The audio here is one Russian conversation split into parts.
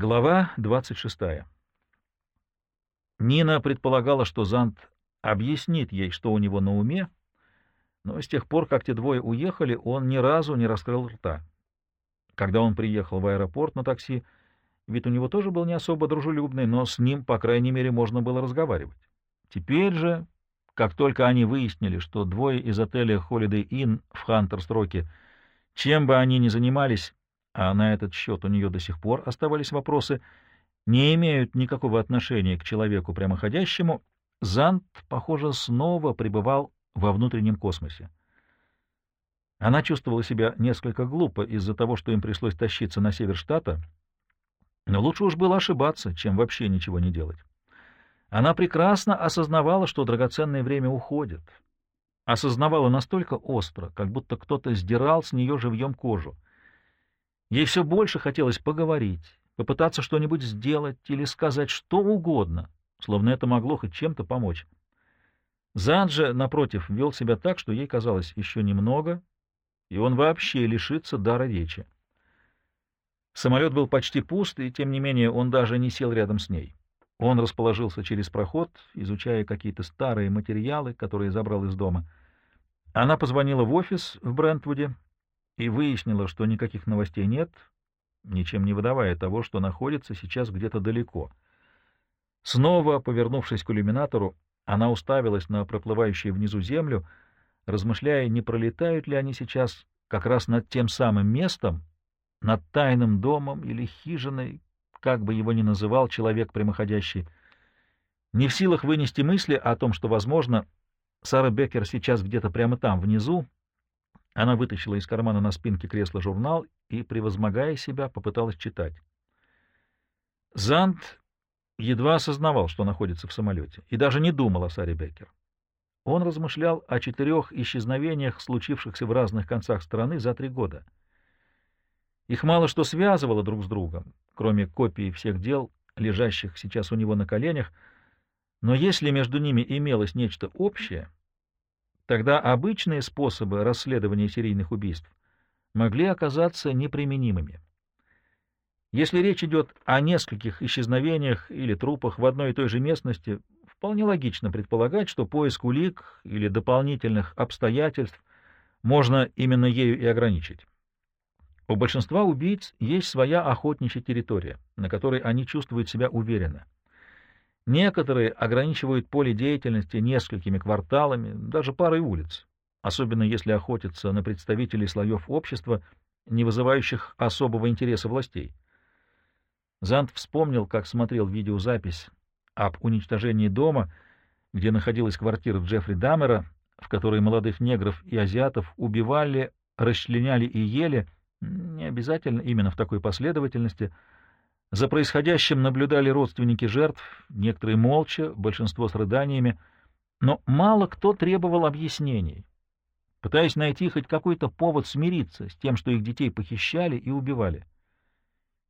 Глава 26. Нина предполагала, что Зант объяснит ей, что у него на уме, но с тех пор, как те двое уехали, он ни разу не раскрыл рта. Когда он приехал в аэропорт на такси, вид у него тоже был не особо дружелюбный, но с ним, по крайней мере, можно было разговаривать. Теперь же, как только они выяснили, что двое из отеля Holiday Inn в Хантерстроке, чем бы они ни занимались, а на этот счет у нее до сих пор оставались вопросы, не имеют никакого отношения к человеку прямоходящему, Зант, похоже, снова пребывал во внутреннем космосе. Она чувствовала себя несколько глупо из-за того, что им пришлось тащиться на север штата, но лучше уж было ошибаться, чем вообще ничего не делать. Она прекрасно осознавала, что драгоценное время уходит. Осознавала настолько остро, как будто кто-то сдирал с нее живьем кожу. Ей все больше хотелось поговорить, попытаться что-нибудь сделать или сказать что угодно, словно это могло хоть чем-то помочь. Занджа, напротив, вел себя так, что ей казалось еще немного, и он вообще лишится дара речи. Самолет был почти пуст, и, тем не менее, он даже не сел рядом с ней. Он расположился через проход, изучая какие-то старые материалы, которые забрал из дома. Она позвонила в офис в Брентвуде и выяснила, что никаких новостей нет, ничем не выдавая того, что находится сейчас где-то далеко. Снова, повернувшись к иллюминатору, она уставилась на проплывающую внизу землю, размышляя, не пролетают ли они сейчас как раз над тем самым местом, над тайным домом или хижиной, как бы его ни называл человек прямоходящий. Не в силах вынести мысли о том, что, возможно, Сара Беккер сейчас где-то прямо там, внизу, она вытащила из кармана на спинке кресла журнал и, превозмогая себя, попыталась читать. Зант едва осознавал, что находится в самолете, и даже не думал о Саре Беккер. Он размышлял о четырех исчезновениях, случившихся в разных концах страны за три года — их мало что связывало друг с другом, кроме копий всех дел, лежащих сейчас у него на коленях, но если между ними имелось нечто общее, тогда обычные способы расследования серийных убийств могли оказаться неприменимыми. Если речь идет о нескольких исчезновениях или трупах в одной и той же местности, вполне логично предполагать, что поиск улик или дополнительных обстоятельств можно именно ею и ограничить. У большинства убийц есть своя охотничья территория, на которой они чувствуют себя уверенно. Некоторые ограничивают поле деятельности несколькими кварталами, даже парой улиц, особенно если охотятся на представителей слоев общества, не вызывающих особого интереса властей. Зант вспомнил, как смотрел видеозапись об уничтожении дома, где находилась квартира Джеффри Даммера, в которой молодых негров и азиатов убивали, расчленяли и ели — не обязательно именно в такой последовательности. За происходящим наблюдали родственники жертв, некоторые молча, большинство с рыданиями, но мало кто требовал объяснений, пытаясь найти хоть какой-то повод смириться с тем, что их детей похищали и убивали.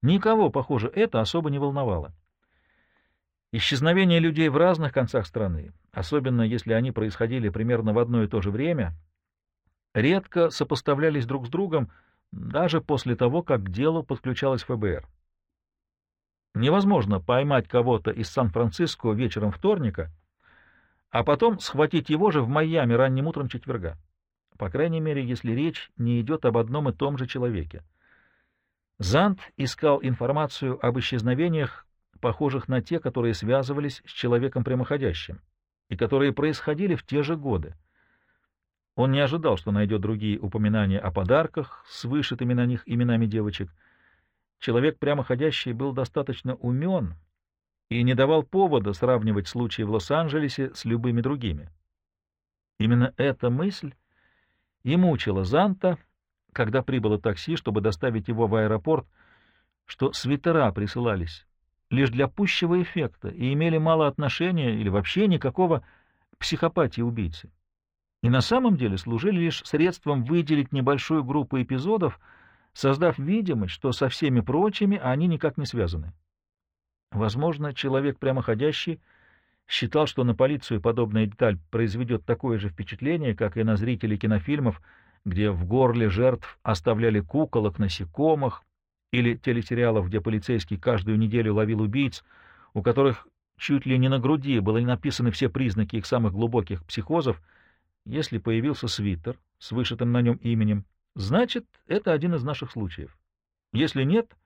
Никого, похоже, это особо не волновало. Исчезновение людей в разных концах страны, особенно если они происходили примерно в одно и то же время, редко сопоставлялись друг с другом, даже после того, как к делу подключалась ФБР. Невозможно поймать кого-то из Сан-Франциско вечером вторника, а потом схватить его же в Майами ранним утром четверга. По крайней мере, если речь не идет об одном и том же человеке. Зант искал информацию об исчезновениях, похожих на те, которые связывались с человеком прямоходящим, и которые происходили в те же годы. Он не ожидал, что найдет другие упоминания о подарках с вышитыми на них именами девочек. Человек прямоходящий был достаточно умен и не давал повода сравнивать случаи в Лос-Анджелесе с любыми другими. Именно эта мысль и мучила Занта, когда прибыло такси, чтобы доставить его в аэропорт, что свитера присылались лишь для пущего эффекта и имели мало отношения или вообще никакого психопатии убийцы и на самом деле служили лишь средством выделить небольшую группу эпизодов, создав видимость, что со всеми прочими они никак не связаны. Возможно, человек прямоходящий считал, что на полицию подобная деталь произведет такое же впечатление, как и на зрителей кинофильмов, где в горле жертв оставляли куколок, насекомых или телесериалов, где полицейский каждую неделю ловил убийц, у которых чуть ли не на груди были написаны все признаки их самых глубоких психозов, если появился свитер с вышитым на нем именем, значит, это один из наших случаев. Если нет,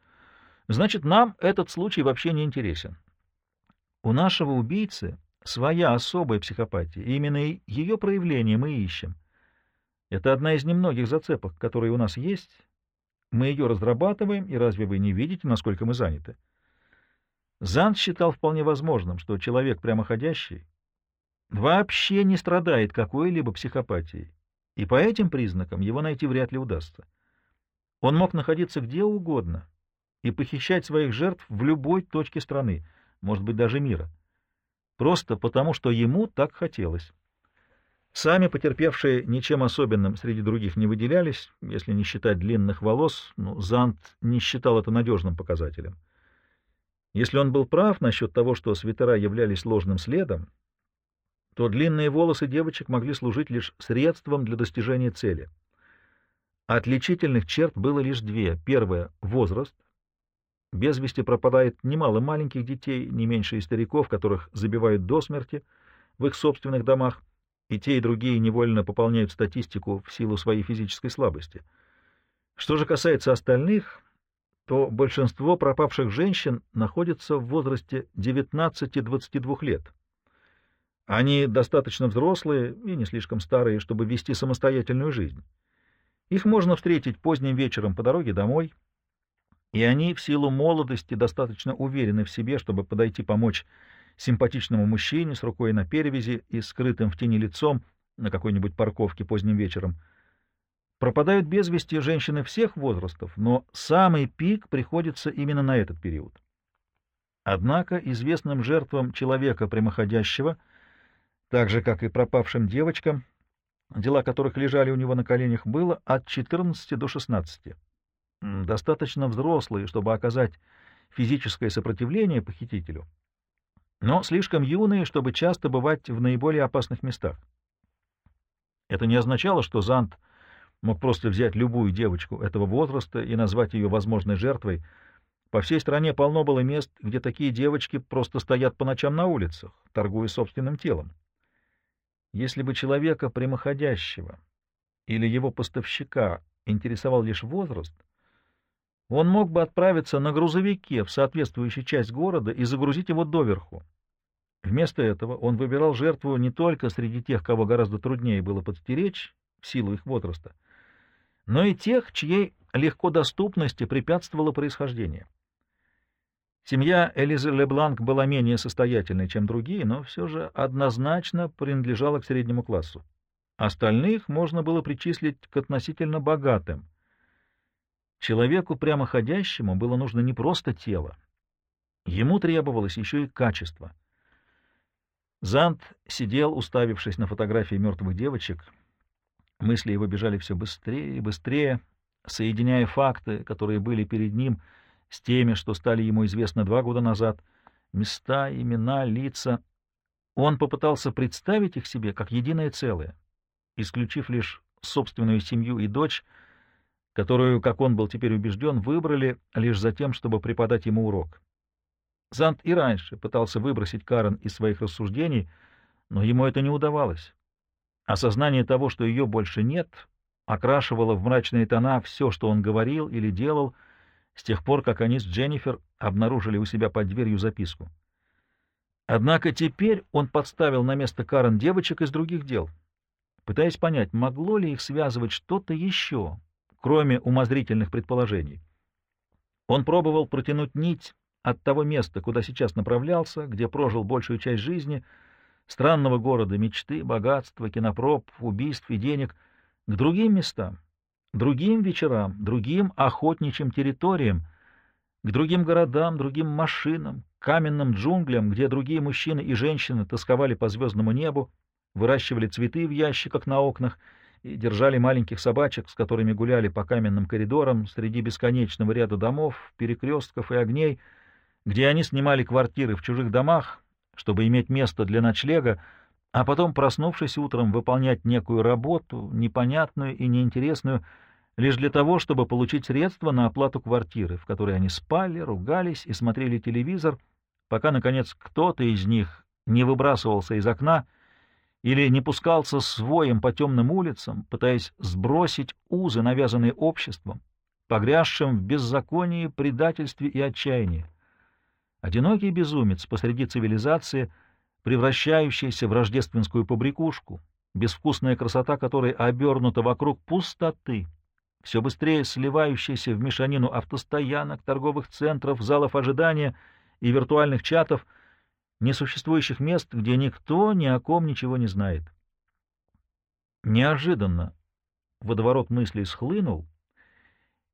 значит, нам этот случай вообще не интересен. У нашего убийцы своя особая психопатия, именно ее проявление мы ищем. Это одна из немногих зацепок, которые у нас есть. Мы ее разрабатываем, и разве вы не видите, насколько мы заняты? Зант считал вполне возможным, что человек прямоходящий вообще не страдает какой-либо психопатией, и по этим признакам его найти вряд ли удастся. Он мог находиться где угодно и похищать своих жертв в любой точке страны, может быть, даже мира, просто потому, что ему так хотелось. Сами потерпевшие ничем особенным среди других не выделялись, если не считать длинных волос, но Зант не считал это надежным показателем. Если он был прав насчет того, что свитера являлись ложным следом, то длинные волосы девочек могли служить лишь средством для достижения цели. Отличительных черт было лишь две. Первое — возраст. Без вести пропадает немало маленьких детей, не меньше и стариков, которых забивают до смерти в их собственных домах, и те и другие невольно пополняют статистику в силу своей физической слабости. Что же касается остальных, то большинство пропавших женщин находится в возрасте 19-22 лет. Они достаточно взрослые и не слишком старые, чтобы вести самостоятельную жизнь. Их можно встретить поздним вечером по дороге домой, и они в силу молодости достаточно уверены в себе, чтобы подойти помочь симпатичному мужчине с рукой на перевязи и скрытым в тени лицом на какой-нибудь парковке поздним вечером — Пропадают без вести женщины всех возрастов, но самый пик приходится именно на этот период. Однако известным жертвам человека прямоходящего, так же, как и пропавшим девочкам, дела которых лежали у него на коленях, было от 14 до 16. Достаточно взрослые, чтобы оказать физическое сопротивление похитителю, но слишком юные, чтобы часто бывать в наиболее опасных местах. Это не означало, что Зант — мог просто взять любую девочку этого возраста и назвать ее возможной жертвой. По всей стране полно было мест, где такие девочки просто стоят по ночам на улицах, торгуя собственным телом. Если бы человека прямоходящего или его поставщика интересовал лишь возраст, он мог бы отправиться на грузовике в соответствующую часть города и загрузить его доверху. Вместо этого он выбирал жертву не только среди тех, кого гораздо труднее было подстеречь в силу их возраста, но и тех, чьей легкодоступности препятствовало происхождение. Семья Элизы Лебланк была менее состоятельной, чем другие, но все же однозначно принадлежала к среднему классу. Остальных можно было причислить к относительно богатым. Человеку прямоходящему было нужно не просто тело. Ему требовалось еще и качество. Зант сидел, уставившись на фотографии мертвых девочек — Мысли его бежали все быстрее и быстрее, соединяя факты, которые были перед ним, с теми, что стали ему известны два года назад. Места, имена, лица. Он попытался представить их себе как единое целое, исключив лишь собственную семью и дочь, которую, как он был теперь убежден, выбрали лишь за тем, чтобы преподать ему урок. Зант и раньше пытался выбросить Карен из своих рассуждений, но ему это не удавалось. Осознание того, что ее больше нет, окрашивало в мрачные тона все, что он говорил или делал, с тех пор, как они с Дженнифер обнаружили у себя под дверью записку. Однако теперь он подставил на место Карен девочек из других дел, пытаясь понять, могло ли их связывать что-то еще, кроме умозрительных предположений. Он пробовал протянуть нить от того места, куда сейчас направлялся, где прожил большую часть жизни — странного города мечты, богатства, кинопроб, убийств и денег к другим местам, другим вечерам, другим охотничьим территориям, к другим городам, другим машинам, каменным джунглям, где другие мужчины и женщины тосковали по звездному небу, выращивали цветы в ящиках на окнах и держали маленьких собачек, с которыми гуляли по каменным коридорам среди бесконечного ряда домов, перекрестков и огней, где они снимали квартиры в чужих домах, чтобы иметь место для ночлега, а потом, проснувшись утром, выполнять некую работу, непонятную и неинтересную, лишь для того, чтобы получить средства на оплату квартиры, в которой они спали, ругались и смотрели телевизор, пока, наконец, кто-то из них не выбрасывался из окна или не пускался с воем по темным улицам, пытаясь сбросить узы, навязанные обществом, погрязшим в беззаконии, предательстве и отчаянии. Одинокий безумец посреди цивилизации, превращающийся в рождественскую побрякушку, безвкусная красота которой обернута вокруг пустоты, все быстрее сливающаяся в мешанину автостоянок, торговых центров, залов ожидания и виртуальных чатов, несуществующих мест, где никто ни о ком ничего не знает. Неожиданно водоворот мыслей схлынул,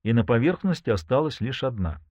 и на поверхности осталась лишь одна —